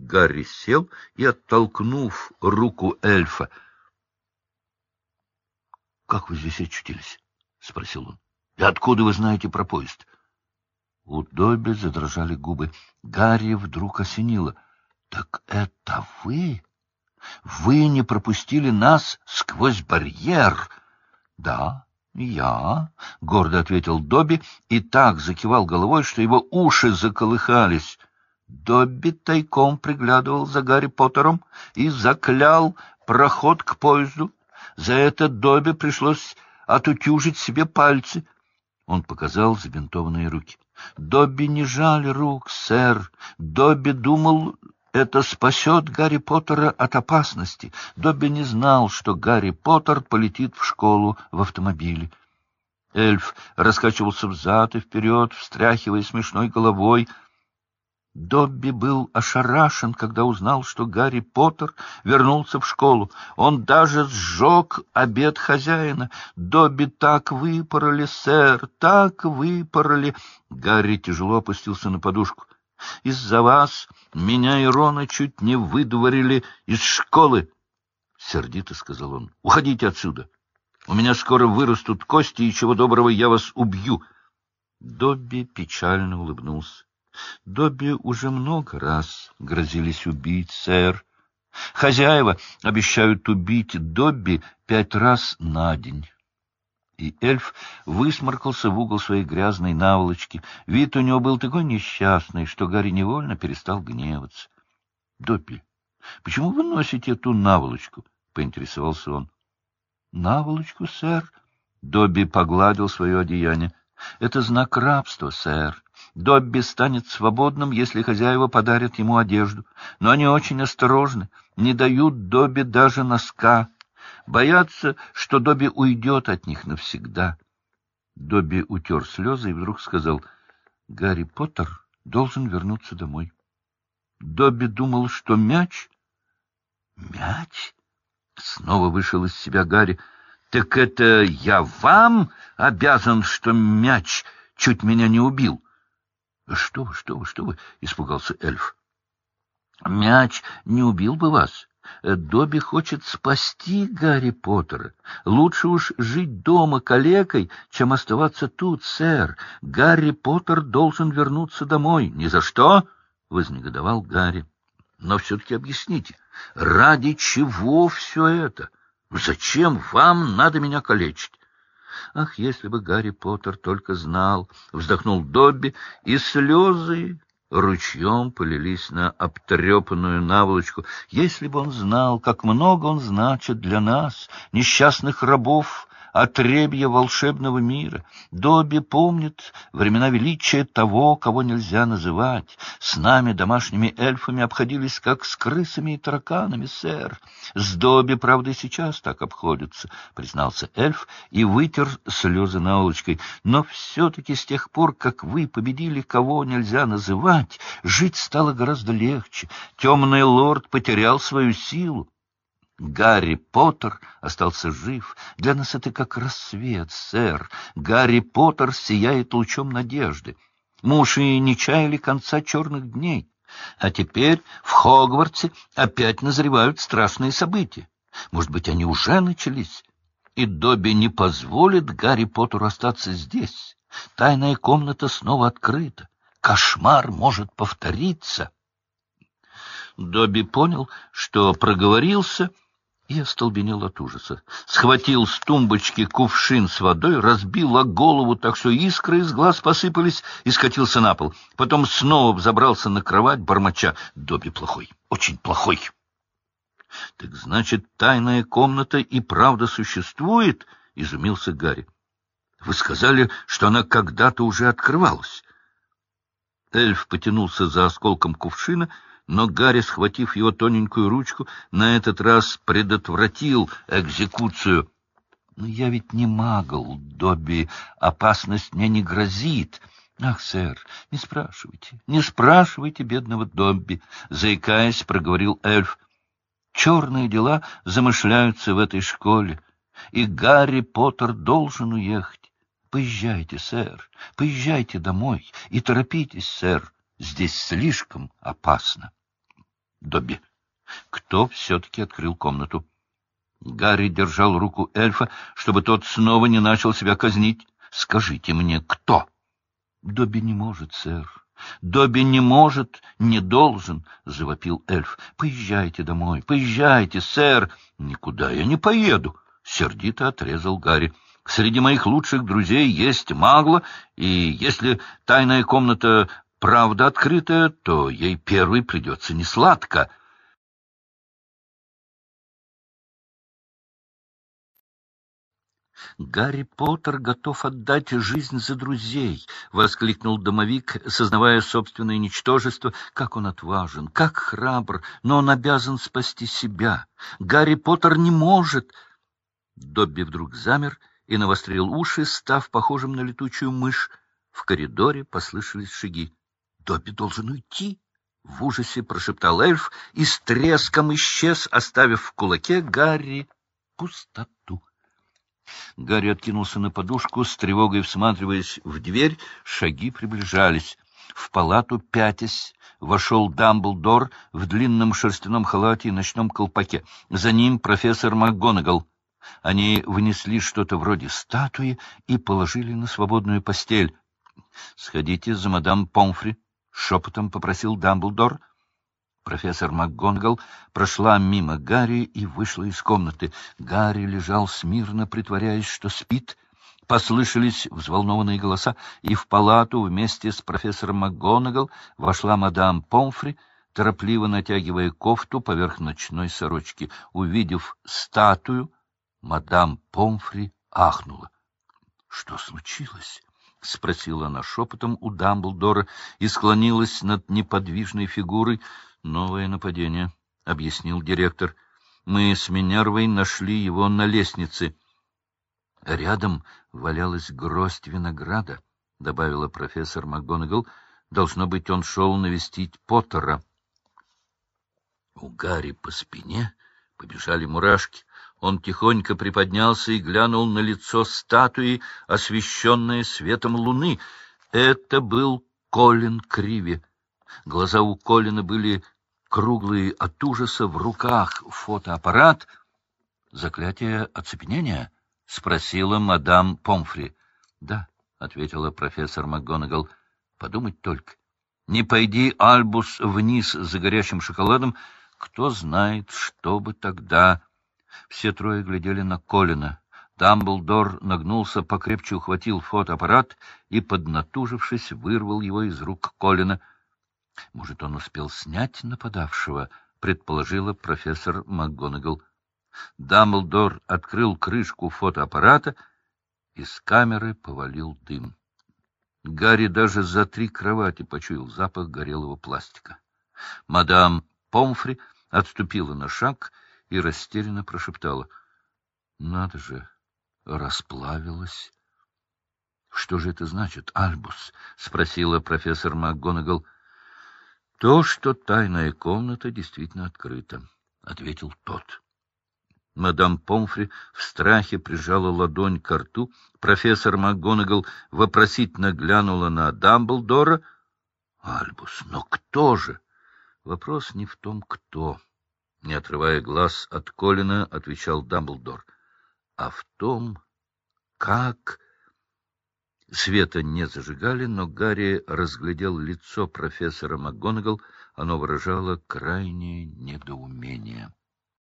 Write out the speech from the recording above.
Гарри сел и, оттолкнув руку эльфа, — Как вы здесь очутились? — спросил он. — И откуда вы знаете про поезд? У Добби задрожали губы. Гарри вдруг осенило. — Так это вы? Вы не пропустили нас сквозь барьер? — Да, я, — гордо ответил Добби и так закивал головой, что его уши заколыхались. Добби тайком приглядывал за Гарри Поттером и заклял проход к поезду. За это Добби пришлось отутюжить себе пальцы. Он показал забинтованные руки. Добби не жаль рук, сэр. Добби думал, это спасет Гарри Поттера от опасности. Добби не знал, что Гарри Поттер полетит в школу в автомобиле. Эльф раскачивался взад и вперед, встряхивая смешной головой. Добби был ошарашен, когда узнал, что Гарри Поттер вернулся в школу. Он даже сжег обед хозяина. Добби так выпороли, сэр, так выпороли. Гарри тяжело опустился на подушку. Из-за вас меня и Рона чуть не выдворили из школы, — сердито сказал он. — Уходите отсюда. У меня скоро вырастут кости, и чего доброго я вас убью. Добби печально улыбнулся. Добби уже много раз грозились убить, сэр. Хозяева обещают убить Добби пять раз на день и эльф высморкался в угол своей грязной наволочки. Вид у него был такой несчастный, что Гарри невольно перестал гневаться. — Доппи, почему вы носите эту наволочку? — поинтересовался он. — Наволочку, сэр? Добби погладил свое одеяние. — Это знак рабства, сэр. Добби станет свободным, если хозяева подарят ему одежду. Но они очень осторожны, не дают Добби даже носка боятся, что Добби уйдет от них навсегда. Добби утер слезы и вдруг сказал, «Гарри Поттер должен вернуться домой». Добби думал, что мяч... «Мяч?» — снова вышел из себя Гарри. «Так это я вам обязан, что мяч чуть меня не убил?» «Что вы, что вы, что вы?» — испугался эльф. «Мяч не убил бы вас. Добби хочет спасти Гарри Поттера. Лучше уж жить дома калекой, чем оставаться тут, сэр. Гарри Поттер должен вернуться домой. — Ни за что! — вознегодовал Гарри. — Но все-таки объясните, ради чего все это? Зачем вам надо меня калечить? Ах, если бы Гарри Поттер только знал! — вздохнул Добби, и слезы ручьем полились на обтрепанную наволочку. Если бы он знал, как много он значит для нас, несчастных рабов, отребья волшебного мира. Добби помнит времена величия того, кого нельзя называть. С нами, домашними эльфами, обходились как с крысами и тараканами, сэр. С Добби, правда, и сейчас так обходятся, признался эльф и вытер слезы наволочкой. Но все-таки с тех пор, как вы победили, кого нельзя называть, жить стало гораздо легче. Темный лорд потерял свою силу. Гарри Поттер остался жив. Для нас это как рассвет, сэр. Гарри Поттер сияет лучом надежды. Мы уж и не чаяли конца черных дней. А теперь в Хогвартсе опять назревают страшные события. Может быть, они уже начались? И Добби не позволит Гарри Поттеру остаться здесь. Тайная комната снова открыта. Кошмар может повториться. Добби понял, что проговорился и остолбенел от ужаса. Схватил с тумбочки кувшин с водой, разбил о голову, так что искры из глаз посыпались, и скатился на пол. Потом снова взобрался на кровать, бормоча. Добби плохой, очень плохой. — Так значит, тайная комната и правда существует? — изумился Гарри. — Вы сказали, что она когда-то уже открывалась. Эльф потянулся за осколком кувшина — но Гарри, схватив его тоненькую ручку, на этот раз предотвратил экзекуцию. «Но я ведь не магл, Добби, опасность мне не грозит». «Ах, сэр, не спрашивайте, не спрашивайте бедного Добби», — заикаясь, проговорил эльф. «Черные дела замышляются в этой школе, и Гарри Поттер должен уехать. Поезжайте, сэр, поезжайте домой и торопитесь, сэр, здесь слишком опасно». Добби. Кто все-таки открыл комнату? Гарри держал руку эльфа, чтобы тот снова не начал себя казнить. Скажите мне, кто? Добби не может, сэр. Добби не может, не должен, — завопил эльф. — Поезжайте домой, поезжайте, сэр. — Никуда я не поеду, — сердито отрезал Гарри. — Среди моих лучших друзей есть магла, и если тайная комната правда открытая, то ей первой придется несладко. «Гарри Поттер готов отдать жизнь за друзей!» — воскликнул домовик, сознавая собственное ничтожество. «Как он отважен, как храбр, но он обязан спасти себя! Гарри Поттер не может!» Добби вдруг замер и навострил уши, став похожим на летучую мышь. В коридоре послышались шаги. «Добби должен уйти!» — в ужасе прошептал эльф и с треском исчез, оставив в кулаке Гарри пустоту. Гарри откинулся на подушку, с тревогой всматриваясь в дверь, шаги приближались. В палату, пятясь, вошел Дамблдор в длинном шерстяном халате и ночном колпаке. За ним профессор МакГонагал. Они внесли что-то вроде статуи и положили на свободную постель. — Сходите за мадам Помфри, — шепотом попросил Дамблдор. Профессор МакГонгал прошла мимо Гарри и вышла из комнаты. Гарри лежал смирно, притворяясь, что спит. Послышались взволнованные голоса, и в палату вместе с профессором МакГонагал вошла мадам Помфри, торопливо натягивая кофту поверх ночной сорочки. Увидев статую, мадам Помфри ахнула. — Что случилось? — спросила она шепотом у Дамблдора и склонилась над неподвижной фигурой, Новое нападение, — объяснил директор. Мы с Минервой нашли его на лестнице. Рядом валялась гроздь винограда, — добавила профессор МакГонагал. Должно быть, он шел навестить Поттера. У Гарри по спине побежали мурашки. Он тихонько приподнялся и глянул на лицо статуи, освещенное светом луны. Это был Колин Криви. Глаза у Колина были круглые от ужаса, в руках фотоаппарат. — Заклятие оцепенения? — спросила мадам Помфри. — Да, — ответила профессор МакГонагал. — Подумать только. Не пойди Альбус вниз за горячим шоколадом, кто знает, что бы тогда... Все трое глядели на Колина. Дамблдор нагнулся, покрепче ухватил фотоаппарат и, поднатужившись, вырвал его из рук Колина — может, он успел снять нападавшего, предположила профессор МакГонагал. Дамблдор открыл крышку фотоаппарата, из камеры повалил дым. Гарри даже за три кровати почуял запах горелого пластика. Мадам Помфри отступила на шаг и растерянно прошептала. — Надо же, расплавилась. — Что же это значит, Альбус? — спросила профессор МакГонагал. — то, что тайная комната действительно открыта, — ответил тот. Мадам Помфри в страхе прижала ладонь к рту. Профессор МакГонагал вопросительно глянула на Дамблдора. — Альбус, но кто же? Вопрос не в том, кто. Не отрывая глаз от Колина, отвечал Дамблдор. — А в том, как... Света не зажигали, но Гарри разглядел лицо профессора МакГонагал. Оно выражало крайнее недоумение.